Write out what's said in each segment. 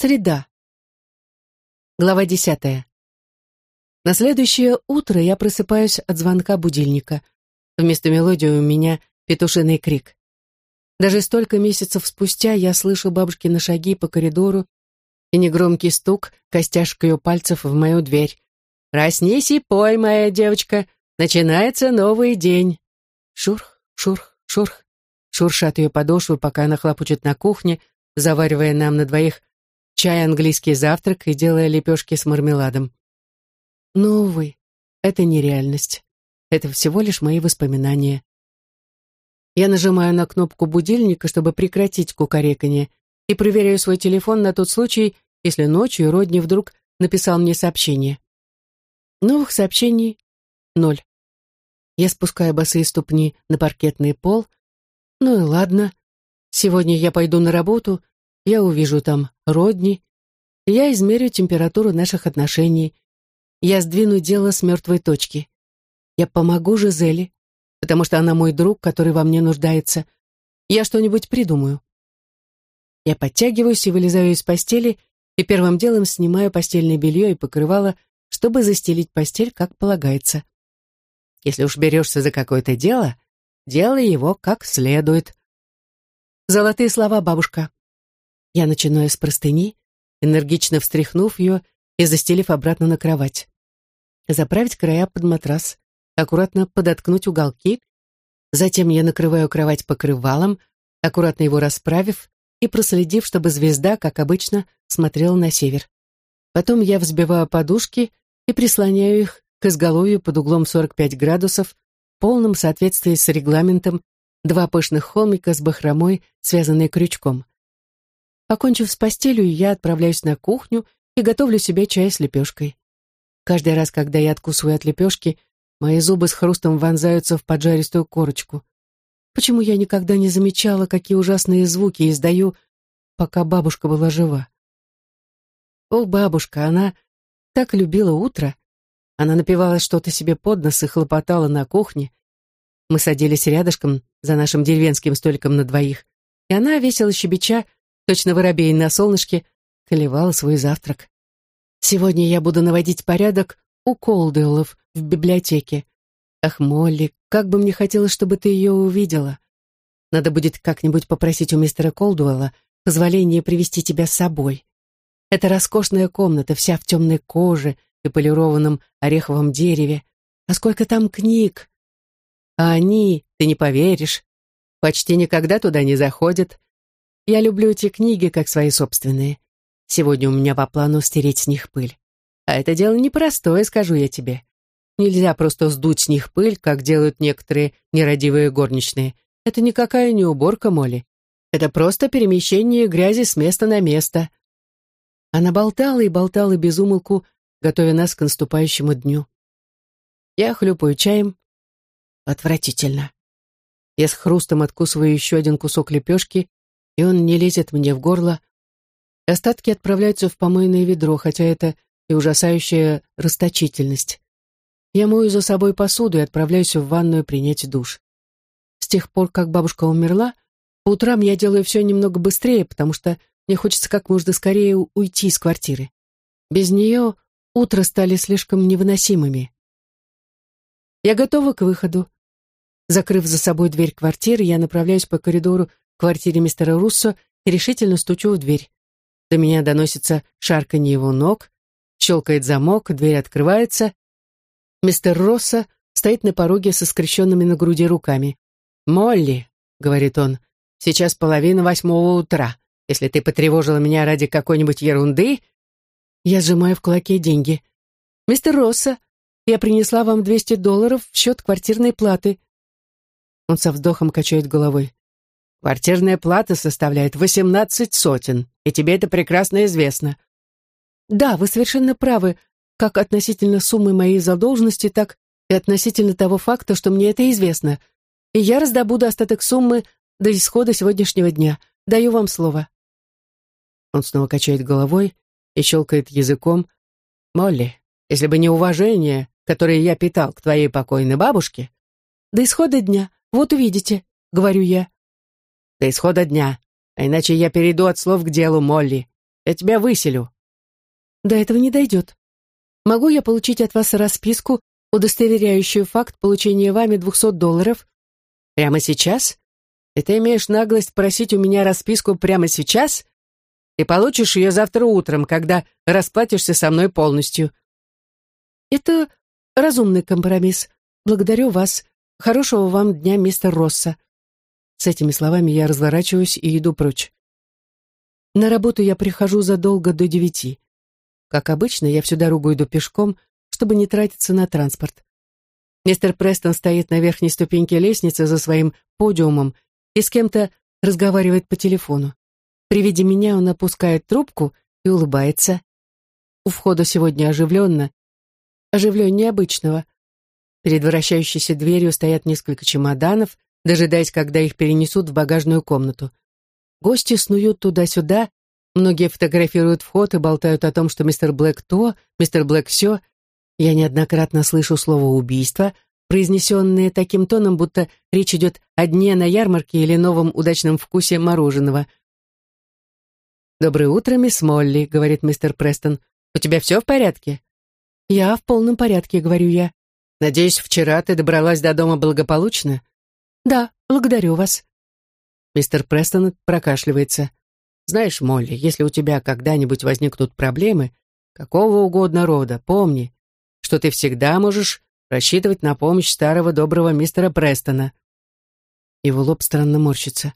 Среда. Глава десятая. На следующее утро я просыпаюсь от звонка будильника. Вместо мелодии у меня петушиный крик. Даже столько месяцев спустя я слышу бабушкины шаги по коридору и негромкий стук костяшкой пальцев в мою дверь. «Проснись и пой, моя девочка, начинается новый день». Шурх, шурх, шурх. Шуршат ее подошвы, пока она хлопочет на кухне, заваривая нам на двоих чай, английский завтрак и делая лепешки с мармеладом. Но, увы, это не реальность. Это всего лишь мои воспоминания. Я нажимаю на кнопку будильника, чтобы прекратить кукареканье, и проверяю свой телефон на тот случай, если ночью Родни вдруг написал мне сообщение. Новых сообщений — ноль. Я спускаю босые ступни на паркетный пол. Ну и ладно. Сегодня я пойду на работу, я увижу там Родни, я измерю температуру наших отношений, я сдвину дело с мертвой точки. Я помогу Жизели, потому что она мой друг, который во мне нуждается. Я что-нибудь придумаю. Я подтягиваюсь и вылезаю из постели, и первым делом снимаю постельное белье и покрывало, чтобы застелить постель, как полагается. Если уж берешься за какое-то дело, делай его как следует. Золотые слова, бабушка. Я начинаю с простыни, энергично встряхнув ее и застелив обратно на кровать. Заправить края под матрас, аккуратно подоткнуть уголки. Затем я накрываю кровать покрывалом, аккуратно его расправив и проследив, чтобы звезда, как обычно, смотрела на север. Потом я взбиваю подушки и прислоняю их к изголовью под углом 45 градусов, в полном соответствии с регламентом, два пышных холмика с бахромой, связанные крючком. Покончив с постелью, я отправляюсь на кухню и готовлю себе чай с лепешкой. Каждый раз, когда я откусываю от лепешки, мои зубы с хрустом вонзаются в поджаристую корочку. Почему я никогда не замечала, какие ужасные звуки издаю, пока бабушка была жива? О, бабушка, она так любила утро. Она напевала что-то себе под нос и хлопотала на кухне. Мы садились рядышком за нашим деревенским столиком на двоих, и она, весело щебеча, точно воробей на солнышке, колевала свой завтрак. Сегодня я буду наводить порядок у Колдуэллов в библиотеке. Ах, Молли, как бы мне хотелось, чтобы ты ее увидела. Надо будет как-нибудь попросить у мистера Колдуэлла позволения привести тебя с собой. Это роскошная комната, вся в темной коже и полированном ореховом дереве. А сколько там книг! А они, ты не поверишь, почти никогда туда не заходят, я люблю эти книги как свои собственные. Сегодня у меня по плану стереть с них пыль. А это дело непростое, скажу я тебе. Нельзя просто сдуть с них пыль, как делают некоторые нерадивые горничные. Это никакая не уборка, Молли. Это просто перемещение грязи с места на место. Она болтала и болтала без умолку, готовя нас к наступающему дню. Я хлюпаю чаем. Отвратительно. Я с хрустом откусываю еще один кусок лепешки и он не лезет мне в горло. Остатки отправляются в помойное ведро, хотя это и ужасающая расточительность. Я мою за собой посуду и отправляюсь в ванную принять душ. С тех пор, как бабушка умерла, по утрам я делаю все немного быстрее, потому что мне хочется как можно скорее уйти из квартиры. Без нее утро стали слишком невыносимыми. Я готова к выходу. Закрыв за собой дверь квартиры, я направляюсь по коридору квартире мистера Руссо и решительно стучу в дверь. До меня доносится шарканье его ног, щелкает замок, дверь открывается. Мистер Росса стоит на пороге со скрещенными на груди руками. «Молли», — говорит он, — «сейчас половина восьмого утра. Если ты потревожила меня ради какой-нибудь ерунды...» Я сжимаю в кулаке деньги. «Мистер Росса, я принесла вам 200 долларов в счет квартирной платы». Он со вздохом качает головой. Квартирная плата составляет восемнадцать сотен, и тебе это прекрасно известно. Да, вы совершенно правы, как относительно суммы моей задолженности, так и относительно того факта, что мне это известно. И я раздобуду остаток суммы до исхода сегодняшнего дня. Даю вам слово. Он снова качает головой и щелкает языком. Молли, если бы не уважение, которое я питал к твоей покойной бабушке... До исхода дня, вот увидите, говорю я. До исхода дня. А иначе я перейду от слов к делу, Молли. Я тебя выселю». До этого не дойдет. Могу я получить от вас расписку, удостоверяющую факт получения вами 200 долларов? Прямо сейчас? И ты имеешь наглость просить у меня расписку прямо сейчас? И получишь ее завтра утром, когда расплатишься со мной полностью. Это разумный компромисс. Благодарю вас. Хорошего вам дня, мистер Росса. С этими словами я разворачиваюсь и иду прочь. На работу я прихожу задолго до девяти. Как обычно, я всю дорогу иду пешком, чтобы не тратиться на транспорт. Мистер Престон стоит на верхней ступеньке лестницы за своим подиумом и с кем-то разговаривает по телефону. При виде меня он опускает трубку и улыбается. У входа сегодня оживленно, оживленнее обычного. Перед вращающейся дверью стоят несколько чемоданов, дожидаясь, когда их перенесут в багажную комнату. Гости снуют туда-сюда, многие фотографируют вход и болтают о том, что мистер Блэк то, мистер Блэк все. Я неоднократно слышу слово «убийство», произнесенное таким тоном, будто речь идет о дне на ярмарке или новом удачном вкусе мороженого. «Доброе утро, мисс Молли», — говорит мистер Престон. «У тебя все в порядке?» «Я в полном порядке», — говорю я. «Надеюсь, вчера ты добралась до дома благополучно?» «Да, благодарю вас». Мистер Престон прокашливается. «Знаешь, Молли, если у тебя когда-нибудь возникнут проблемы, какого угодно рода, помни, что ты всегда можешь рассчитывать на помощь старого доброго мистера Престона». Его лоб странно морщится.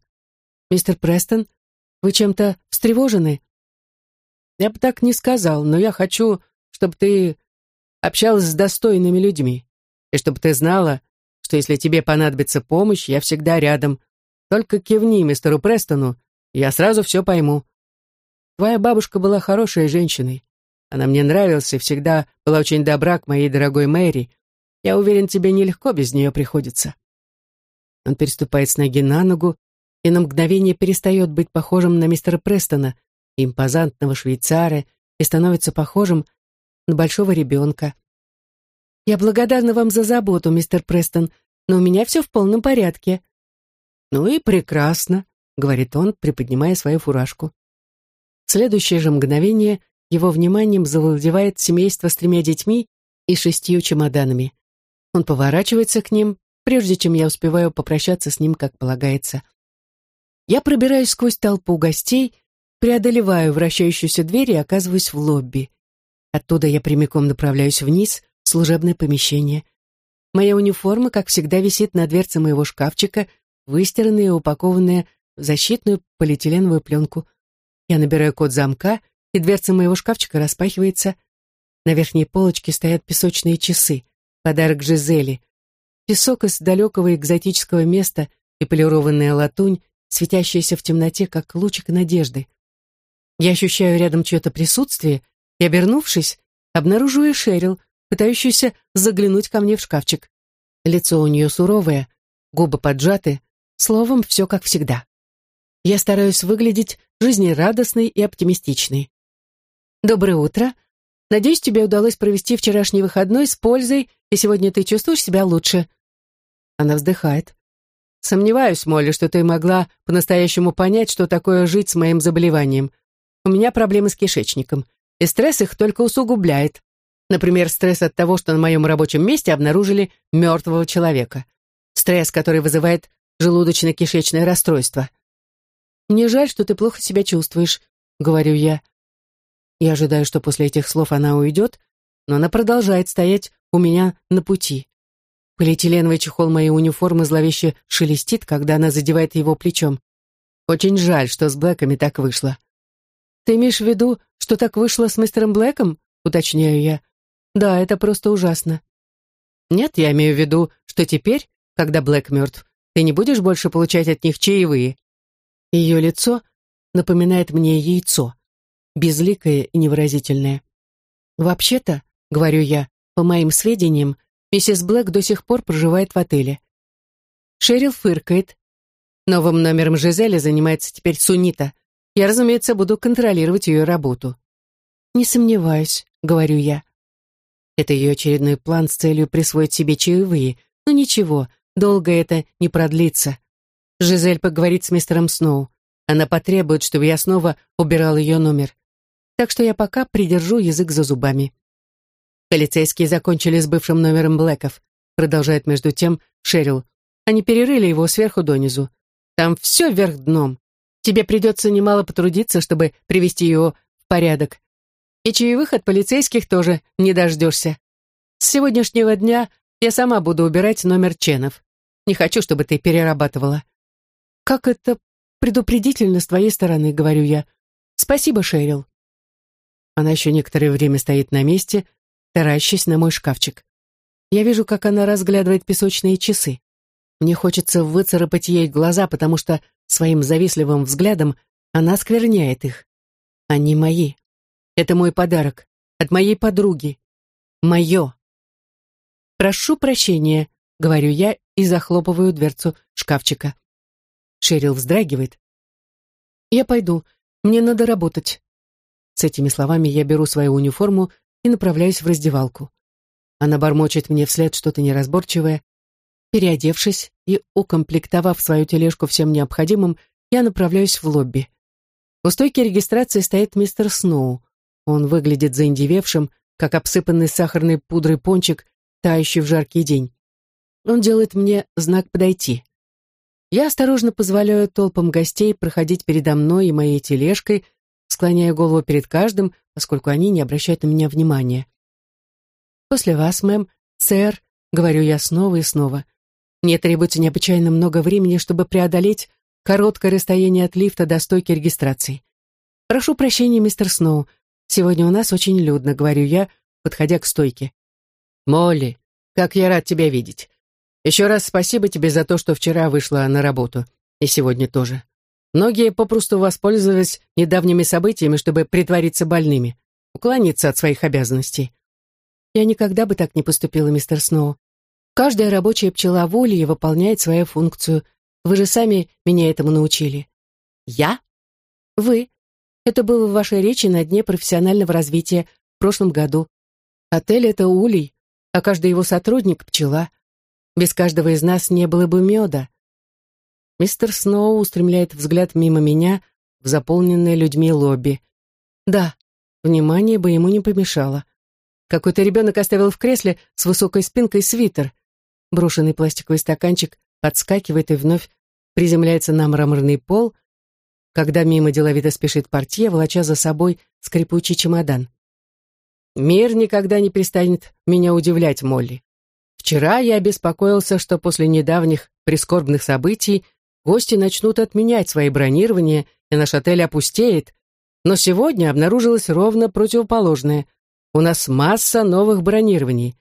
«Мистер Престон, вы чем-то встревожены?» «Я бы так не сказал, но я хочу, чтобы ты общалась с достойными людьми, и чтобы ты знала, что если тебе понадобится помощь, я всегда рядом. Только кивни мистеру Престону, я сразу все пойму. Твоя бабушка была хорошей женщиной. Она мне нравилась и всегда была очень добра к моей дорогой Мэри. Я уверен, тебе нелегко без нее приходится». Он переступает с ноги на ногу и на мгновение перестает быть похожим на мистера Престона, импозантного швейцара, и становится похожим на большого ребенка. «Я благодарна вам за заботу, мистер Престон, но у меня все в полном порядке». «Ну и прекрасно», — говорит он, приподнимая свою фуражку. В следующее же мгновение его вниманием завладевает семейство с тремя детьми и шестью чемоданами. Он поворачивается к ним, прежде чем я успеваю попрощаться с ним, как полагается. Я пробираюсь сквозь толпу гостей, преодолеваю вращающуюся дверь и оказываюсь в лобби. Оттуда я прямиком направляюсь вниз, служебное помещение. Моя униформа, как всегда, висит на дверце моего шкафчика, выстиранная и упакованная в защитную полиэтиленовую пленку. Я набираю код замка, и дверца моего шкафчика распахивается. На верхней полочке стоят песочные часы, подарок Жизели. Песок из далекого экзотического места и полированная латунь, светящаяся в темноте, как лучик надежды. Я ощущаю рядом чье-то присутствие, и, обернувшись, обнаруживаю Шерил, пытающуюся заглянуть ко мне в шкафчик. Лицо у нее суровое, губы поджаты, словом, все как всегда. Я стараюсь выглядеть жизнерадостной и оптимистичной. «Доброе утро. Надеюсь, тебе удалось провести вчерашний выходной с пользой, и сегодня ты чувствуешь себя лучше». Она вздыхает. «Сомневаюсь, Молли, что ты могла по-настоящему понять, что такое жить с моим заболеванием. У меня проблемы с кишечником, и стресс их только усугубляет. Например, стресс от того, что на моем рабочем месте обнаружили мертвого человека. Стресс, который вызывает желудочно-кишечное расстройство. «Мне жаль, что ты плохо себя чувствуешь», — говорю я. Я ожидаю, что после этих слов она уйдет, но она продолжает стоять у меня на пути. Полиэтиленовый чехол моей униформы зловеще шелестит, когда она задевает его плечом. Очень жаль, что с Блэками так вышло. «Ты имеешь в виду, что так вышло с мистером Блэком?» — уточняю я. Да, это просто ужасно. Нет, я имею в виду, что теперь, когда Блэк мертв, ты не будешь больше получать от них чаевые. Ее лицо напоминает мне яйцо, безликое и невыразительное. Вообще-то, говорю я, по моим сведениям, миссис Блэк до сих пор проживает в отеле. Шерил фыркает. Новым номером Жизели занимается теперь Сунита. Я, разумеется, буду контролировать ее работу. Не сомневаюсь, говорю я. Это ее очередной план с целью присвоить себе чаевые. Но ничего, долго это не продлится. Жизель поговорит с мистером Сноу. Она потребует, чтобы я снова убирал ее номер. так что я пока придержу язык за зубами. Полицейские закончили с бывшим номером Блэков, продолжает между тем Шерил. Они перерыли его сверху донизу. Там все вверх дном. Тебе придется немало потрудиться, чтобы привести его в порядок. И чаевых от полицейских тоже не дождешься. С сегодняшнего дня я сама буду убирать номер Ченов. Не хочу, чтобы ты перерабатывала. Как это предупредительно с твоей стороны, говорю я. Спасибо, Шерил. Она еще некоторое время стоит на месте, таращась на мой шкафчик. Я вижу, как она разглядывает песочные часы. Мне хочется выцарапать ей глаза, потому что своим завистливым взглядом она скверняет их. Они мои. Это мой подарок. От моей подруги. Мое. «Прошу прощения», — говорю я и захлопываю дверцу шкафчика. Шерил вздрагивает. «Я пойду. Мне надо работать». С этими словами я беру свою униформу и направляюсь в раздевалку. Она бормочет мне вслед что-то неразборчивое. Переодевшись и укомплектовав свою тележку всем необходимым, я направляюсь в лобби. У стойки регистрации стоит мистер Сноу. Он выглядит заиндевевшим, как обсыпанный сахарной пудрой пончик, тающий в жаркий день. Он делает мне знак подойти. Я осторожно позволяю толпам гостей проходить передо мной и моей тележкой, склоняя голову перед каждым, поскольку они не обращают на меня внимания. «После вас, мэм, сэр», — говорю я снова и снова. Мне требуется необычайно много времени, чтобы преодолеть короткое расстояние от лифта до стойки регистрации. «Прошу прощения, мистер Сноу. Сегодня у нас очень людно», — говорю я, подходя к стойке. «Молли, как я рад тебя видеть. Еще раз спасибо тебе за то, что вчера вышла на работу. И сегодня тоже. Многие попросту воспользовались недавними событиями, чтобы притвориться больными, уклониться от своих обязанностей. Я никогда бы так не поступила, мистер Сноу. Каждая рабочая пчела воли выполняет свою функцию. Вы же сами меня этому научили. Я? Вы. Это было в вашей речи на дне профессионального развития в прошлом году. Отель — это улей, а каждый его сотрудник — пчела. Без каждого из нас не было бы меда. Мистер Сноу устремляет взгляд мимо меня в заполненное людьми лобби. Да, внимание бы ему не помешало. Какой-то ребенок оставил в кресле с высокой спинкой свитер. Брошенный пластиковый стаканчик подскакивает и вновь приземляется на мраморный пол, когда мимо деловито спешит портье, волоча за собой скрипучий чемодан. Мир никогда не перестанет меня удивлять, Молли. Вчера я беспокоился, что после недавних прискорбных событий гости начнут отменять свои бронирования, и наш отель опустеет, но сегодня обнаружилось ровно противоположное. У нас масса новых бронирований.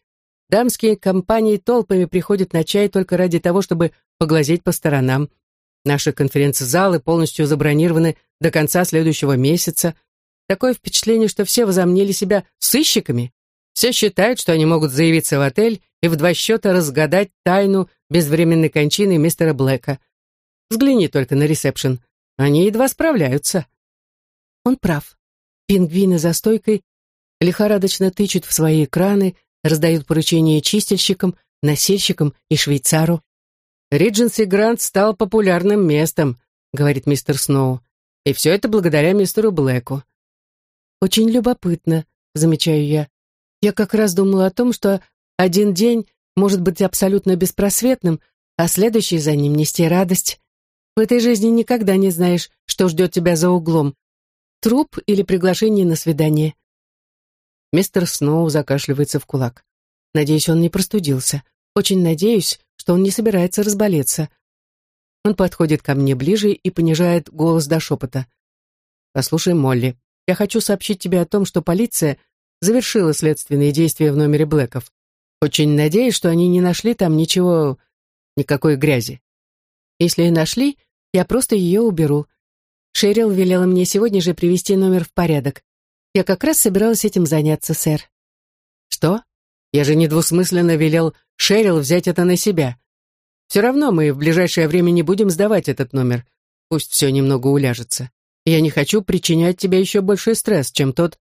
Дамские компании толпами приходят на чай только ради того, чтобы поглазеть по сторонам. Наши конференц-залы полностью забронированы до конца следующего месяца. Такое впечатление, что все возомнили себя сыщиками. Все считают, что они могут заявиться в отель и в два счета разгадать тайну безвременной кончины мистера Блэка. Взгляни только на ресепшн. Они едва справляются. Он прав. Пингвины за стойкой лихорадочно тычут в свои экраны, раздают поручения чистильщикам, носильщикам и швейцару. «Ридженси Грант стал популярным местом», — говорит мистер Сноу. «И все это благодаря мистеру Блэку». «Очень любопытно», — замечаю я. «Я как раз думала о том, что один день может быть абсолютно беспросветным, а следующий за ним нести радость. В этой жизни никогда не знаешь, что ждет тебя за углом. Труп или приглашение на свидание. Мистер Сноу закашливается в кулак. Надеюсь, он не простудился. Очень надеюсь, что он не собирается разболеться. Он подходит ко мне ближе и понижает голос до шепота. «Послушай, Молли, я хочу сообщить тебе о том, что полиция завершила следственные действия в номере Блэков. Очень надеюсь, что они не нашли там ничего, никакой грязи. Если и нашли, я просто ее уберу. Шерил велела мне сегодня же привести номер в порядок. Я как раз собиралась этим заняться, сэр. Что? Я же недвусмысленно велел Шерил взять это на себя. Все равно мы в ближайшее время не будем сдавать этот номер. Пусть все немного уляжется. Я не хочу причинять тебе еще больший стресс, чем тот,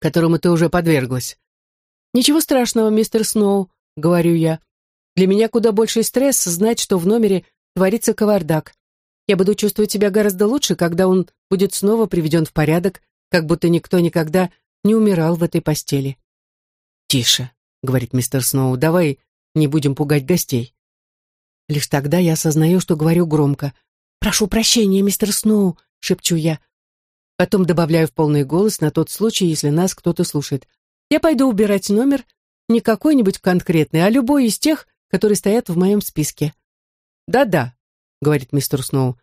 которому ты уже подверглась. Ничего страшного, мистер Сноу, говорю я. Для меня куда больший стресс знать, что в номере творится кавардак. Я буду чувствовать себя гораздо лучше, когда он будет снова приведен в порядок, как будто никто никогда не умирал в этой постели. «Тише», — говорит мистер Сноу, — «давай не будем пугать гостей». Лишь тогда я осознаю, что говорю громко. «Прошу прощения, мистер Сноу», — шепчу я. Потом добавляю в полный голос на тот случай, если нас кто-то слушает. «Я пойду убирать номер, не какой-нибудь конкретный, а любой из тех, которые стоят в моем списке». «Да-да», — говорит мистер Сноу.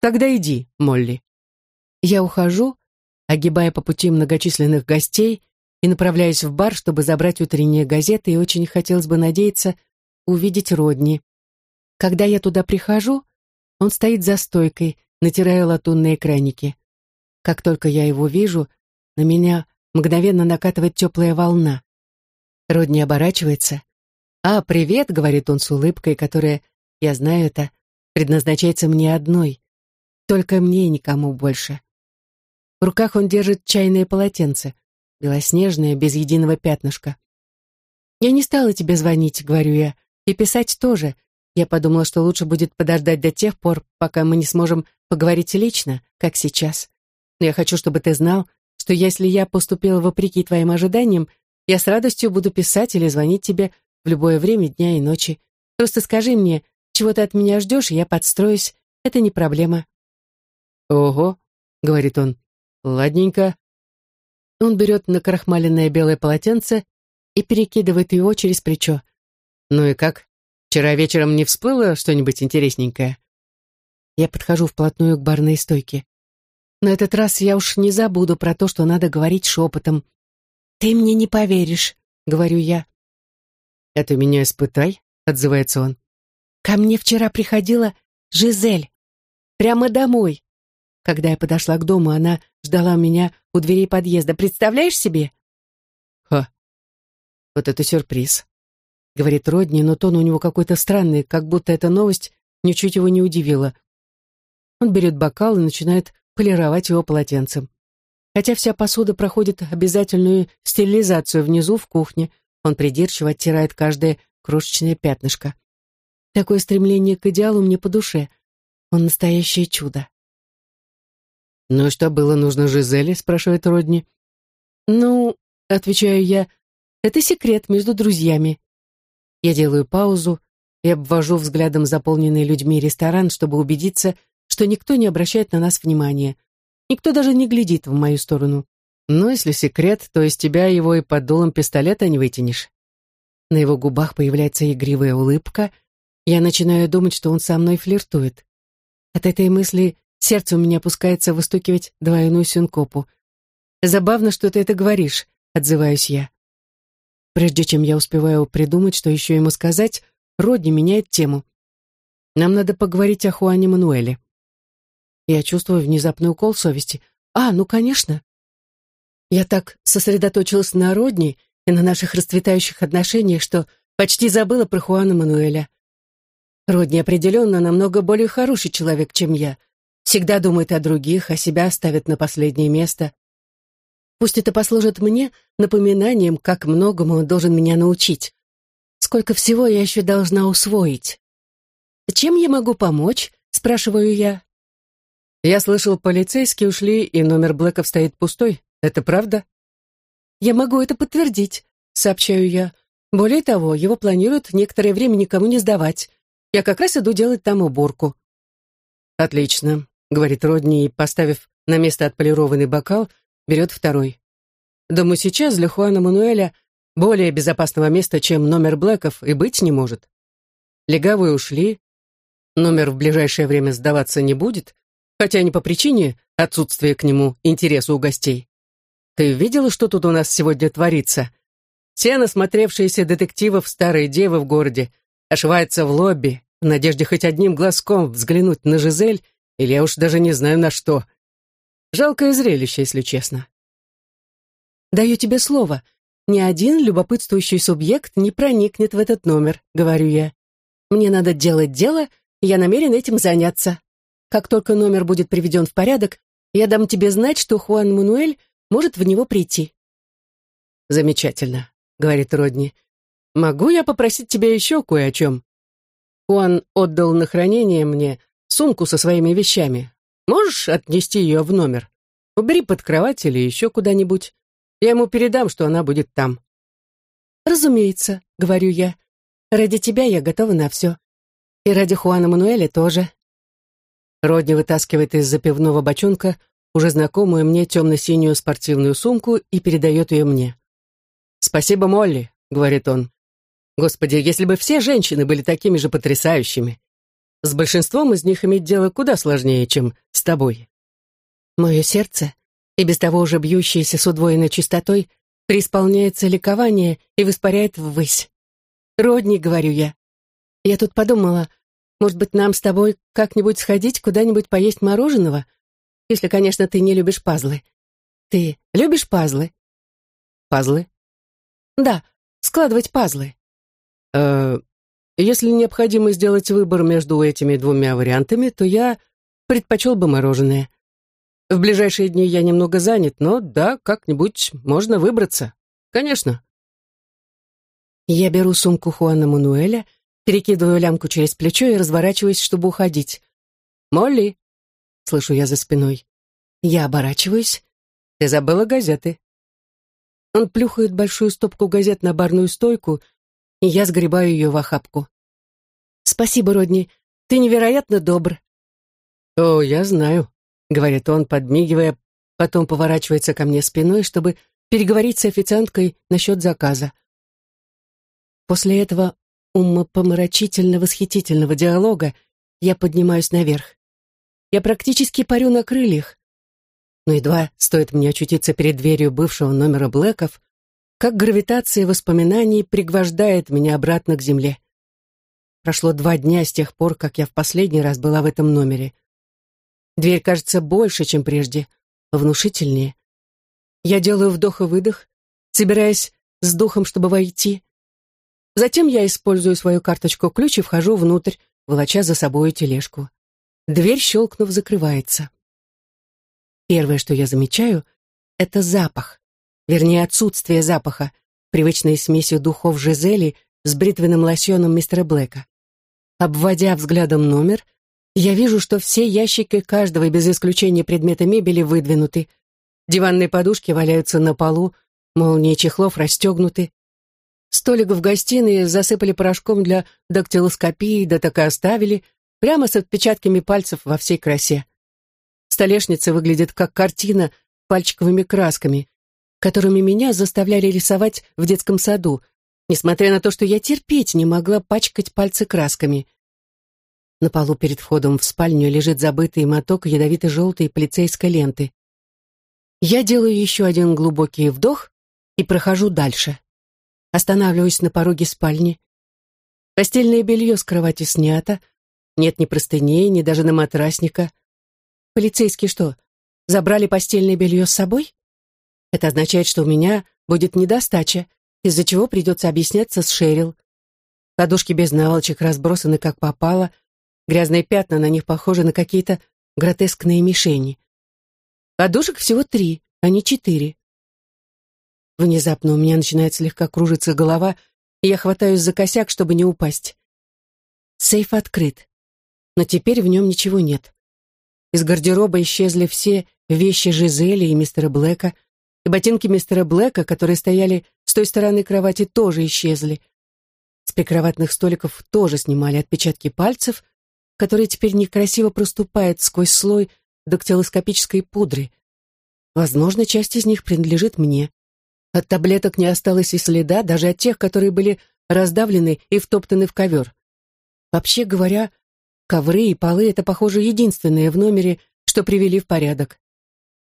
«Тогда иди, Молли». Я ухожу, огибая по пути многочисленных гостей и направляюсь в бар, чтобы забрать утренние газеты, и очень хотелось бы надеяться увидеть Родни. Когда я туда прихожу, он стоит за стойкой, натирая латунные краники. Как только я его вижу, на меня мгновенно накатывает теплая волна. Родни оборачивается. «А, привет», — говорит он с улыбкой, которая, я знаю это, предназначается мне одной. Только мне и никому больше. В руках он держит чайное полотенце, белоснежное, без единого пятнышка. «Я не стала тебе звонить», — говорю я, — «и писать тоже. Я подумала, что лучше будет подождать до тех пор, пока мы не сможем поговорить лично, как сейчас. Но я хочу, чтобы ты знал, что если я поступила вопреки твоим ожиданиям, я с радостью буду писать или звонить тебе в любое время дня и ночи. Просто скажи мне, чего ты от меня ждешь, и я подстроюсь. Это не проблема». «Ого», — говорит он, — «ладненько». Он берет накрахмаленное белое полотенце и перекидывает его через плечо. «Ну и как? Вчера вечером не всплыло что-нибудь интересненькое?» Я подхожу вплотную к барной стойке. На этот раз я уж не забуду про то, что надо говорить шепотом. «Ты мне не поверишь», — говорю я. «Это меня испытай», — отзывается он. «Ко мне вчера приходила Жизель. Прямо домой. Когда я подошла к дому, она ждала меня у дверей подъезда. Представляешь себе?» «Ха, вот это сюрприз», — говорит Родни, но тон у него какой-то странный, как будто эта новость ничуть его не удивила. Он берет бокал и начинает полировать его полотенцем. Хотя вся посуда проходит обязательную стерилизацию внизу в кухне, он придирчиво оттирает каждое крошечное пятнышко. Такое стремление к идеалу мне по душе. Он настоящее чудо. «Ну и что было нужно Жизели?» — спрашивает Родни. «Ну, — отвечаю я, — это секрет между друзьями». Я делаю паузу и обвожу взглядом заполненный людьми ресторан, чтобы убедиться, что никто не обращает на нас внимания. Никто даже не глядит в мою сторону. Ну, если секрет, то из тебя его и под дулом пистолета не вытянешь. На его губах появляется игривая улыбка. Я начинаю думать, что он со мной флиртует. От этой мысли сердце у меня опускается выстукивать двойную синкопу. «Забавно, что ты это говоришь», — отзываюсь я. Прежде чем я успеваю придумать, что еще ему сказать, Родни меняет тему. «Нам надо поговорить о Хуане Мануэле». Я чувствую внезапный укол совести. А, ну, конечно. Я так сосредоточилась на Родни и на наших расцветающих отношениях, что почти забыла про Хуана Мануэля. Родни определенно намного более хороший человек, чем я. Всегда думает о других, а себя ставит на последнее место. Пусть это послужит мне напоминанием, как многому он должен меня научить. Сколько всего я еще должна усвоить. «Чем я могу помочь?» — спрашиваю я. Я слышал, полицейские ушли, и номер Блэков стоит пустой. Это правда? Я могу это подтвердить, сообщаю я. Более того, его планируют некоторое время никому не сдавать. Я как раз иду делать там уборку. Отлично, говорит Родни и, поставив на место отполированный бокал, берет второй. Думаю, сейчас для Хуана Мануэля более безопасного места, чем номер Блэков, и быть не может. Легавые ушли, номер в ближайшее время сдаваться не будет, хотя не по причине отсутствия к нему интереса у гостей. Ты видела, что тут у нас сегодня творится? Все насмотревшиеся детективов старые девы в городе ошиваются в лобби в надежде хоть одним глазком взглянуть на Жизель, или я уж даже не знаю на что. Жалкое зрелище, если честно. «Даю тебе слово. Ни один любопытствующий субъект не проникнет в этот номер», — говорю я. «Мне надо делать дело, и я намерен этим заняться. Как только номер будет приведен в порядок, я дам тебе знать, что Хуан Мануэль может в него прийти». «Замечательно», — говорит Родни. «Могу я попросить тебя еще кое о чем? Хуан отдал на хранение мне сумку со своими вещами. Можешь отнести ее в номер? Убери под кровать или еще куда-нибудь. Я ему передам, что она будет там». «Разумеется», — говорю я. «Ради тебя я готова на все. И ради Хуана Мануэля тоже». Родни вытаскивает из запивного бочонка уже знакомую мне темно-синюю спортивную сумку и передает ее мне. «Спасибо, Молли», — говорит он. «Господи, если бы все женщины были такими же потрясающими. С большинством из них иметь дело куда сложнее, чем с тобой». Мое сердце, и без того уже бьющееся с удвоенной частотой, преисполняется ликование и воспаряет ввысь. «Родни», — говорю я. Я тут подумала, может быть, нам с тобой как-нибудь сходить куда-нибудь поесть мороженого? Если, конечно, ты не любишь пазлы. Ты любишь пазлы? Пазлы? Да, складывать пазлы. Э, если необходимо сделать выбор между этими двумя вариантами, то я предпочел бы мороженое. В ближайшие дни я немного занят, но да, как-нибудь можно выбраться. Конечно. Я беру сумку Хуана Мануэля, перекидываю лямку через плечо и разворачиваюсь, чтобы уходить. «Молли!» слышу я за спиной. Я оборачиваюсь. Ты забыла газеты. Он плюхает большую стопку газет на барную стойку, и я сгребаю ее в охапку. «Спасибо, Родни, ты невероятно добр». «О, я знаю», — говорит он, подмигивая, потом поворачивается ко мне спиной, чтобы переговорить с официанткой насчет заказа. После этого умопомрачительно-восхитительного диалога я поднимаюсь наверх. Я практически парю на крыльях. Но едва стоит мне очутиться перед дверью бывшего номера Блэков, как гравитация воспоминаний пригвождает меня обратно к земле. Прошло два дня с тех пор, как я в последний раз была в этом номере. Дверь кажется больше, чем прежде, внушительнее. Я делаю вдох и выдох, собираясь с духом, чтобы войти. Затем я использую свою карточку-ключ и вхожу внутрь, волоча за собой тележку. Дверь, щелкнув, закрывается. Первое, что я замечаю, это запах. Вернее, отсутствие запаха, привычной смесью духов Жизели с бритвенным лосьоном мистера Блэка. Обводя взглядом номер, я вижу, что все ящики каждого без исключения предмета мебели выдвинуты. Диванные подушки валяются на полу, молнии чехлов расстегнуты. Столик в гостиной засыпали порошком для дактилоскопии, да так и оставили, прямо с отпечатками пальцев во всей красе. Столешница выглядит как картина пальчиковыми красками, которыми меня заставляли рисовать в детском саду, несмотря на то, что я терпеть не могла пачкать пальцы красками. На полу перед входом в спальню лежит забытый моток ядовито-желтой полицейской ленты. Я делаю еще один глубокий вдох и прохожу дальше. Останавливаюсь на пороге спальни. Постельное белье с кровати снято, нет ни простыней, ни даже на матрасника. Полицейские что, забрали постельное белье с собой? Это означает, что у меня будет недостача, из-за чего придется объясняться с Шерил. Подушки без наволочек разбросаны как попало, грязные пятна на них похожи на какие-то гротескные мишени. Подушек всего три, а не четыре. Внезапно у меня начинает слегка кружиться голова, и я хватаюсь за косяк, чтобы не упасть. Сейф открыт но теперь в нем ничего нет. Из гардероба исчезли все вещи Жизели и мистера Блэка, и ботинки мистера Блэка, которые стояли с той стороны кровати, тоже исчезли. С прикроватных столиков тоже снимали отпечатки пальцев, которые теперь некрасиво проступают сквозь слой дактилоскопической пудры. Возможно, часть из них принадлежит мне. От таблеток не осталось и следа, даже от тех, которые были раздавлены и втоптаны в ковер. Вообще говоря, Ковры и полы — это, похоже, единственное в номере, что привели в порядок.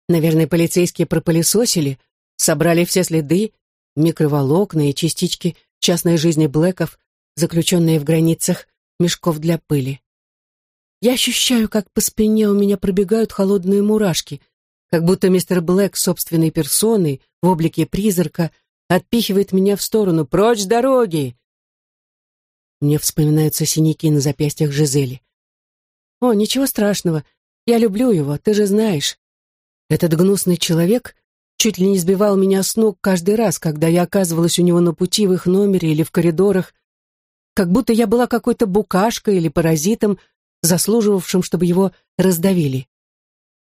Наверное, полицейские пропылесосили, собрали все следы, микроволокна и частички частной жизни Блэков, заключенные в границах мешков для пыли. Я ощущаю, как по спине у меня пробегают холодные мурашки, как будто мистер Блэк собственной персоной в облике призрака отпихивает меня в сторону «Прочь с дороги!». Мне вспоминаются синяки на запястьях Жизели. «О, ничего страшного. Я люблю его, ты же знаешь. Этот гнусный человек чуть ли не сбивал меня с ног каждый раз, когда я оказывалась у него на пути в их номере или в коридорах, как будто я была какой-то букашкой или паразитом, заслуживавшим, чтобы его раздавили.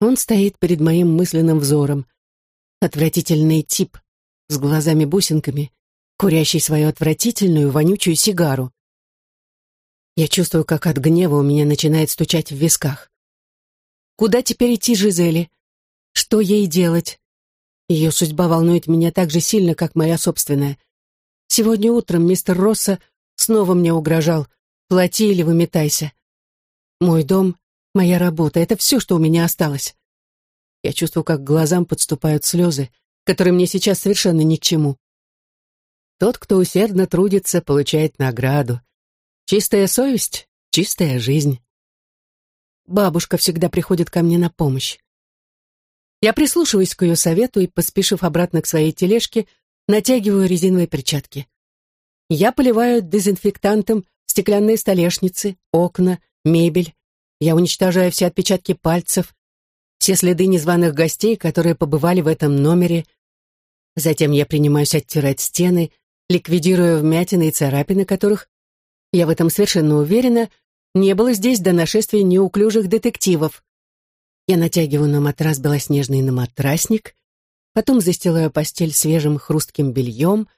Он стоит перед моим мысленным взором. Отвратительный тип, с глазами-бусинками, курящий свою отвратительную вонючую сигару. Я чувствую, как от гнева у меня начинает стучать в висках. Куда теперь идти Жизели? Что ей делать? Ее судьба волнует меня так же сильно, как моя собственная. Сегодня утром мистер Росса снова мне угрожал. Плати или выметайся. Мой дом, моя работа — это все, что у меня осталось. Я чувствую, как к глазам подступают слезы, которые мне сейчас совершенно ни к чему. Тот, кто усердно трудится, получает награду. Чистая совесть, чистая жизнь. Бабушка всегда приходит ко мне на помощь. Я прислушиваюсь к ее совету и, поспешив обратно к своей тележке, натягиваю резиновые перчатки. Я поливаю дезинфектантом стеклянные столешницы, окна, мебель. Я уничтожаю все отпечатки пальцев, все следы незваных гостей, которые побывали в этом номере. Затем я принимаюсь оттирать стены, ликвидируя вмятины и царапины, которых, я в этом совершенно уверена, не было здесь до нашествия неуклюжих детективов. Я натягиваю на матрас белоснежный наматрасник, потом застилаю постель свежим хрустким бельем,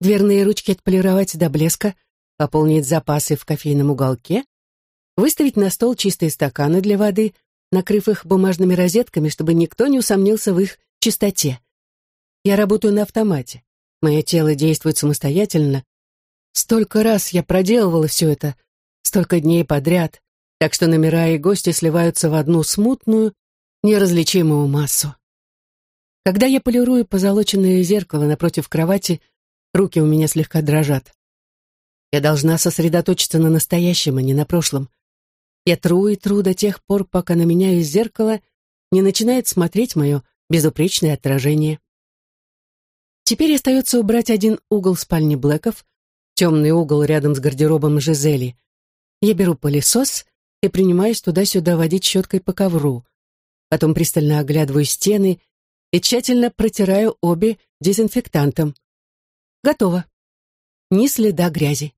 дверные ручки отполировать до блеска, пополнить запасы в кофейном уголке, выставить на стол чистые стаканы для воды, накрыв их бумажными розетками, чтобы никто не усомнился в их чистоте. Я работаю на автомате. Мое тело действует самостоятельно. Столько раз я проделывала все это, столько дней подряд, так что номера и гости сливаются в одну смутную, неразличимую массу. Когда я полирую позолоченное зеркало напротив кровати, руки у меня слегка дрожат. Я должна сосредоточиться на настоящем, а не на прошлом. Я тру и тру до тех пор, пока на меня из зеркала не начинает смотреть мое безупречное отражение. Теперь остается убрать один угол спальни Блэков, темный угол рядом с гардеробом Жизели. Я беру пылесос и принимаюсь туда-сюда водить щеткой по ковру. Потом пристально оглядываю стены и тщательно протираю обе дезинфектантом. Готово. Ни следа грязи.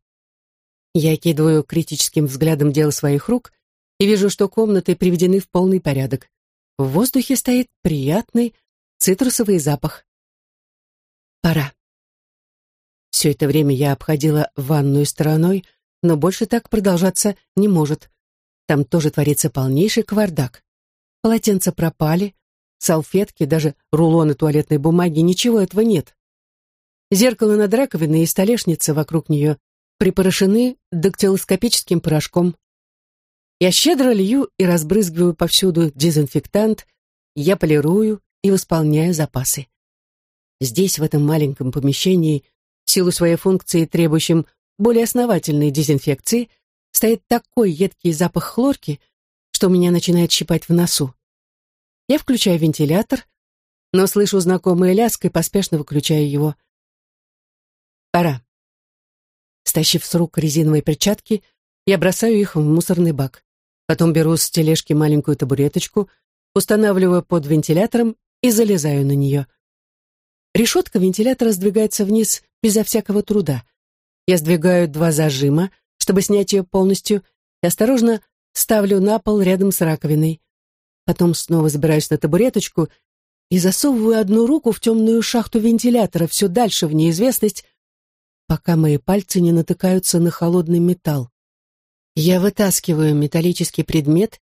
Я кидываю критическим взглядом дело своих рук и вижу, что комнаты приведены в полный порядок. В воздухе стоит приятный цитрусовый запах. Пора. Все это время я обходила ванную стороной, но больше так продолжаться не может. Там тоже творится полнейший кавардак. Полотенца пропали, салфетки, даже рулоны туалетной бумаги, ничего этого нет. Зеркало над раковиной и столешница вокруг нее припорошены дактилоскопическим порошком. Я щедро лью и разбрызгиваю повсюду дезинфектант, я полирую и восполняю запасы. Здесь, в этом маленьком помещении, в силу своей функции, требующим более основательной дезинфекции, стоит такой едкий запах хлорки, что меня начинает щипать в носу. Я включаю вентилятор, но слышу знакомый ляск и поспешно выключаю его. Пора. Стащив с рук резиновые перчатки, я бросаю их в мусорный бак. Потом беру с тележки маленькую табуреточку, устанавливаю под вентилятором и залезаю на нее. Решетка вентилятора сдвигается вниз безо всякого труда. Я сдвигаю два зажима, чтобы снять ее полностью, и осторожно ставлю на пол рядом с раковиной. Потом снова забираюсь на табуреточку и засовываю одну руку в темную шахту вентилятора все дальше в неизвестность, пока мои пальцы не натыкаются на холодный металл. Я вытаскиваю металлический предмет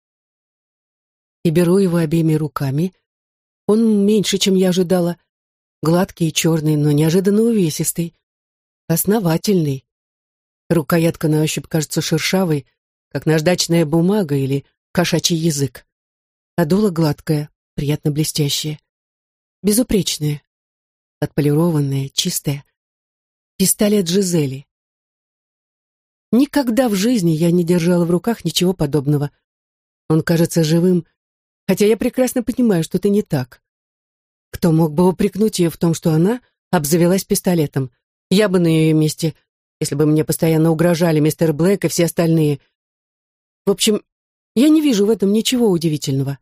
и беру его обеими руками. Он меньше, чем я ожидала, гладкий и черный, но неожиданно увесистый, основательный. Рукоятка на ощупь кажется шершавой, как наждачная бумага или кошачий язык. А дуло гладкое, приятно блестящее. Безупречное, отполированное, чистое. Пистолет Жизели. Никогда в жизни я не держала в руках ничего подобного. Он кажется живым, хотя я прекрасно понимаю, что это не так. Кто мог бы упрекнуть ее в том, что она обзавелась пистолетом? Я бы на ее месте, если бы мне постоянно угрожали мистер Блэк и все остальные. В общем, я не вижу в этом ничего удивительного.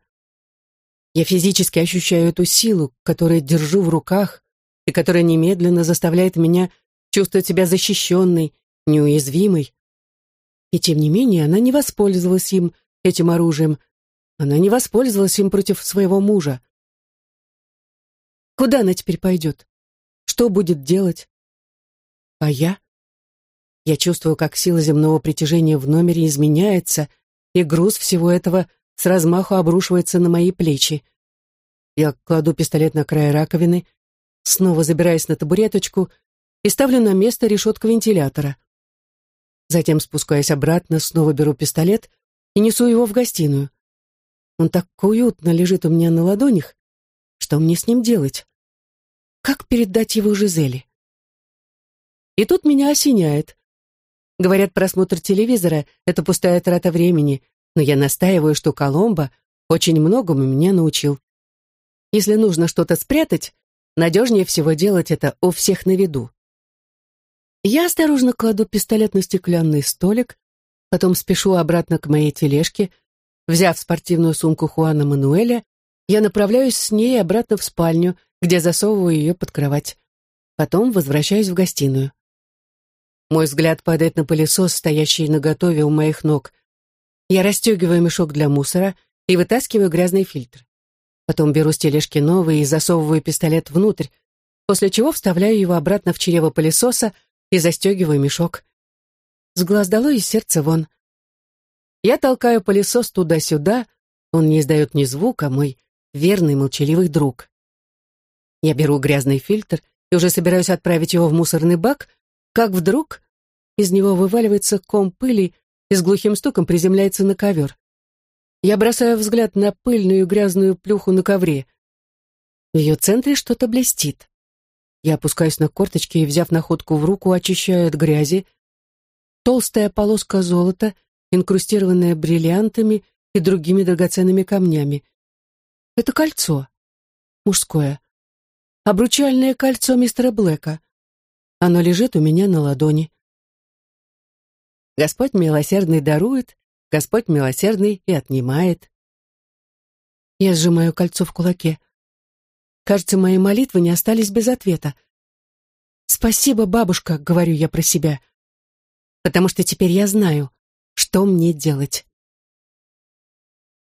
Я физически ощущаю эту силу, которую держу в руках и которая немедленно заставляет меня чувствовать себя защищенной, неуязвимой. И тем не менее она не воспользовалась им, этим оружием, Она не воспользовалась им против своего мужа. Куда она теперь пойдет? Что будет делать? А я? Я чувствую, как сила земного притяжения в номере изменяется, и груз всего этого с размаху обрушивается на мои плечи. Я кладу пистолет на край раковины, снова забираюсь на табуреточку и ставлю на место решетку вентилятора. Затем спускаясь обратно, снова беру пистолет и несу его в гостиную. Он так уютно лежит у меня на ладонях. Что мне с ним делать? Как передать его Жизели? И тут меня осеняет. Говорят, просмотр телевизора — это пустая трата времени, но я настаиваю, что Коломбо очень многому меня научил. Если нужно что-то спрятать, надежнее всего делать это у всех на виду. Я осторожно кладу пистолет на стеклянный столик, потом спешу обратно к моей тележке. Взяв спортивную сумку Хуана Мануэля, я направляюсь с ней обратно в спальню, где засовываю ее под кровать. Потом возвращаюсь в гостиную. Мой взгляд падает на пылесос, стоящий наготове у моих ног. Я расстегиваю мешок для мусора и вытаскиваю грязный фильтр. Потом беру с тележки новый и засовываю пистолет внутрь, после чего вставляю его обратно в чрево пылесоса и застегиваю мешок. С глаз долой и сердце вон. Я толкаю пылесос туда-сюда, он не издает ни звука, мой верный молчаливый друг. Я беру грязный фильтр и уже собираюсь отправить его в мусорный бак, как вдруг из него вываливается ком пыли и с глухим стуком приземляется на ковер. Я бросаю взгляд на пыльную грязную плюху на ковре. В ее центре что-то блестит. Я опускаюсь на корточки и, взяв находку в руку, очищаю от грязи. Толстая полоска золота, инкрустированная бриллиантами и другими драгоценными камнями. Это кольцо. Мужское. Обручальное кольцо мистера Блэка. Оно лежит у меня на ладони. Господь милосердный дарует, Господь милосердный и отнимает. Я сжимаю кольцо в кулаке. Кажется, мои молитвы не остались без ответа. «Спасибо, бабушка», — говорю я про себя, «потому что теперь я знаю, что мне делать».